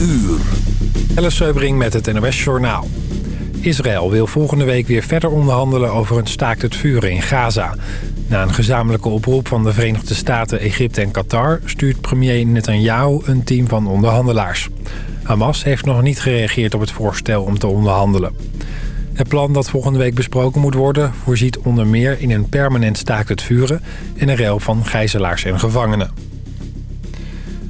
uur. Alice Seubring met het NOS Journaal. Israël wil volgende week weer verder onderhandelen over een staakt het vuren in Gaza. Na een gezamenlijke oproep van de Verenigde Staten, Egypte en Qatar... stuurt premier Netanyahu een team van onderhandelaars. Hamas heeft nog niet gereageerd op het voorstel om te onderhandelen. Het plan dat volgende week besproken moet worden... voorziet onder meer in een permanent staakt het vuren... en een ruil van gijzelaars en gevangenen.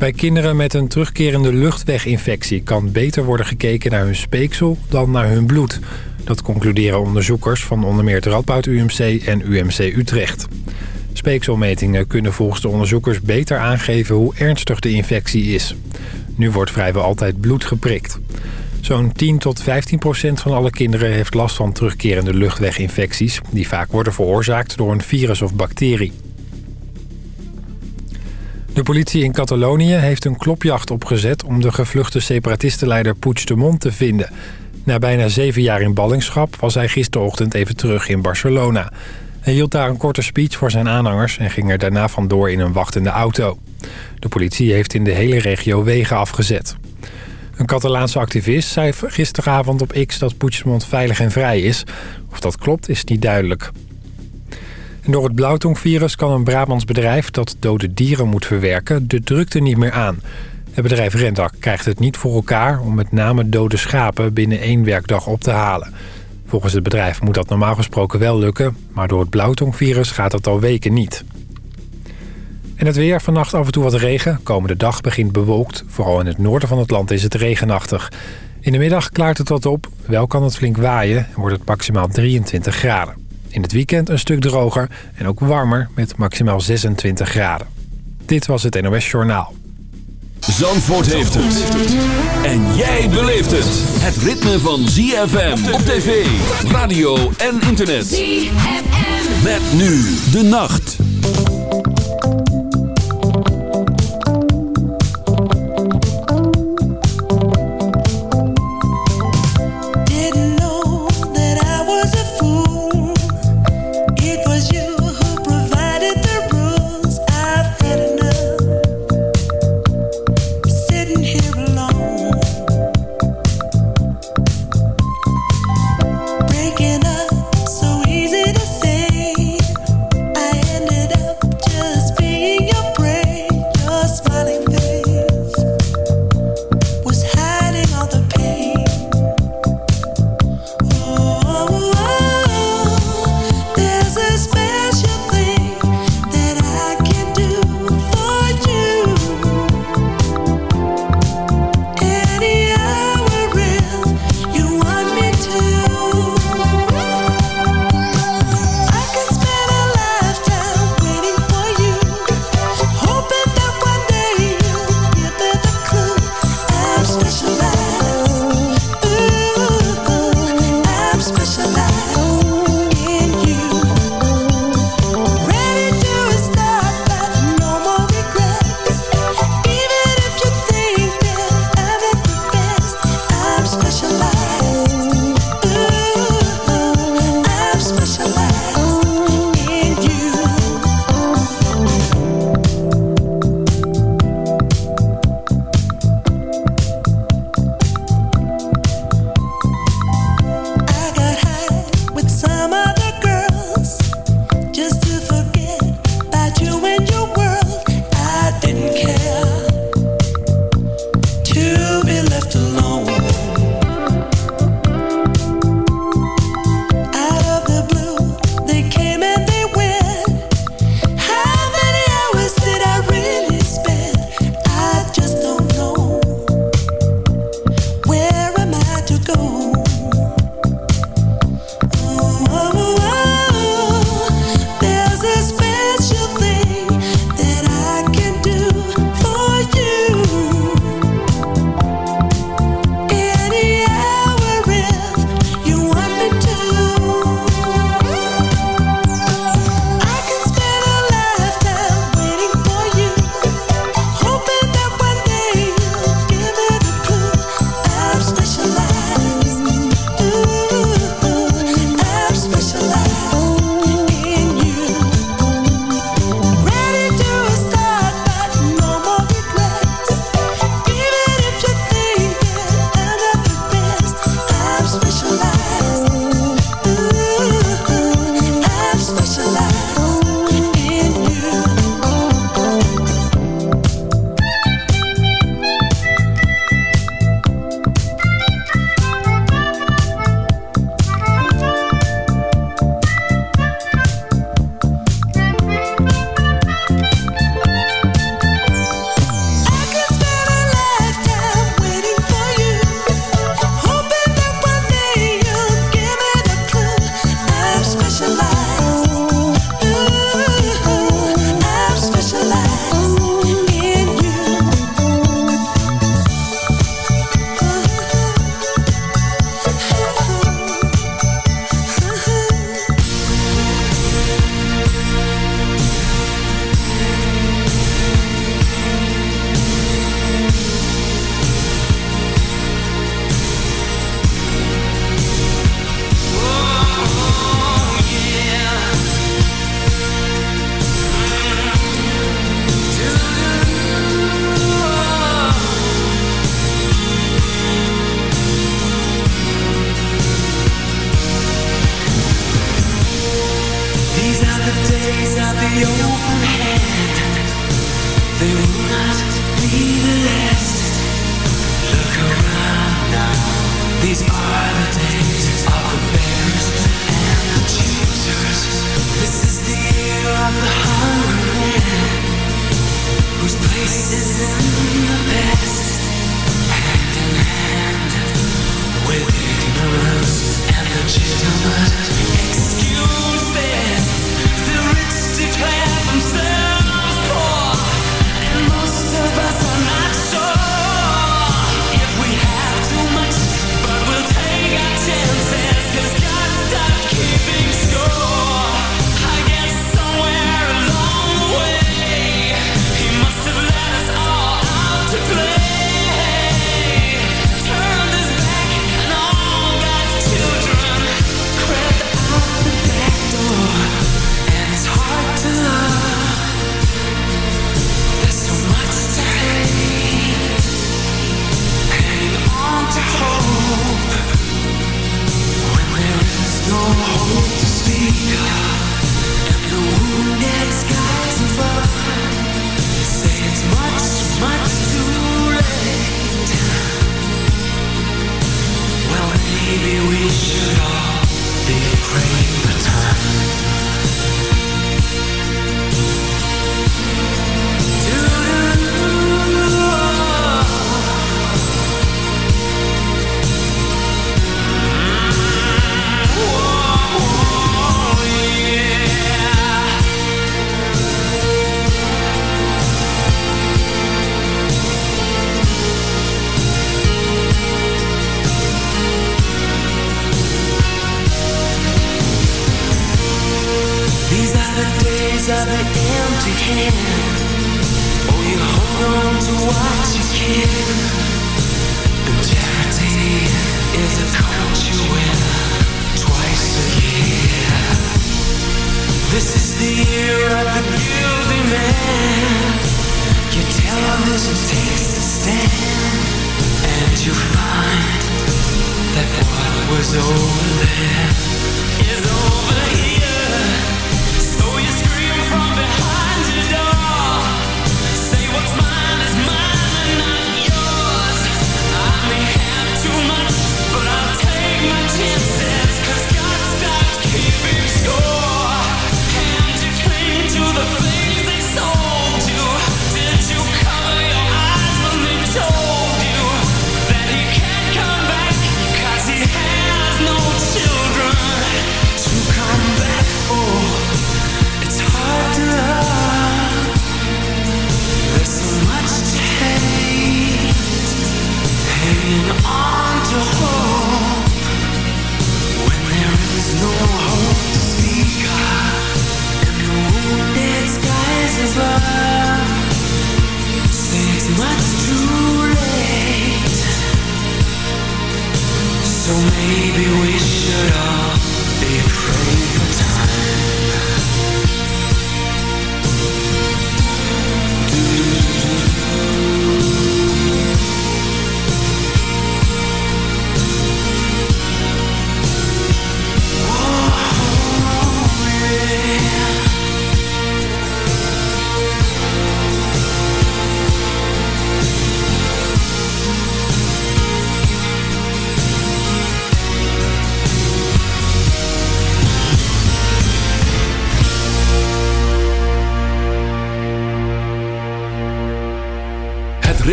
Bij kinderen met een terugkerende luchtweginfectie... kan beter worden gekeken naar hun speeksel dan naar hun bloed. Dat concluderen onderzoekers van onder meer het Radboud UMC en UMC Utrecht. Speekselmetingen kunnen volgens de onderzoekers beter aangeven hoe ernstig de infectie is. Nu wordt vrijwel altijd bloed geprikt. Zo'n 10 tot 15 procent van alle kinderen heeft last van terugkerende luchtweginfecties... die vaak worden veroorzaakt door een virus of bacterie. De politie in Catalonië heeft een klopjacht opgezet... om de gevluchte separatistenleider Puigdemont te vinden. Na bijna zeven jaar in ballingschap was hij gisterochtend even terug in Barcelona. Hij hield daar een korte speech voor zijn aanhangers... en ging er daarna vandoor in een wachtende auto. De politie heeft in de hele regio wegen afgezet. Een Catalaanse activist zei gisteravond op X dat Puigdemont veilig en vrij is. Of dat klopt is niet duidelijk. Door het blauwtongvirus kan een Brabants bedrijf dat dode dieren moet verwerken de drukte niet meer aan. Het bedrijf Rentak krijgt het niet voor elkaar om met name dode schapen binnen één werkdag op te halen. Volgens het bedrijf moet dat normaal gesproken wel lukken, maar door het blauwtongvirus gaat dat al weken niet. En het weer, vannacht af en toe wat regen. Komende dag begint bewolkt. Vooral in het noorden van het land is het regenachtig. In de middag klaart het wat op. Wel kan het flink waaien en wordt het maximaal 23 graden. In het weekend een stuk droger en ook warmer met maximaal 26 graden. Dit was het NOS Journaal. Zandvoort heeft het. En jij beleeft het. Het ritme van ZFM op tv, radio en internet. ZFM. Met nu de nacht.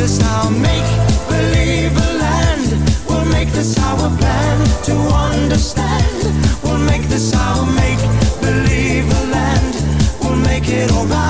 this our make believe a land. We'll make this our plan to understand. We'll make this our make believe a land. We'll make it alright.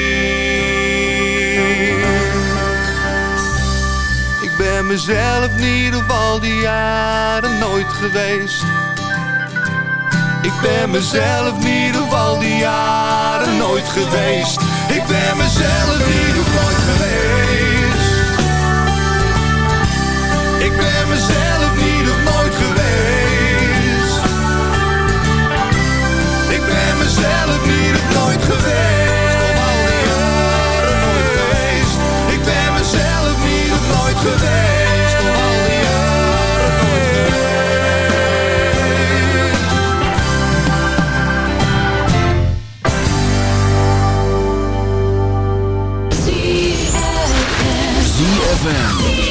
Ben mezelf niet of al die jaren nooit geweest. Ik ben mezelf niet of al die jaren nooit geweest. Ik ben mezelf niet of nooit geweest. Ik ben mezelf niet of nooit geweest. Ik ben mezelf niet of nooit geweest. Nooit geweest. Al jaren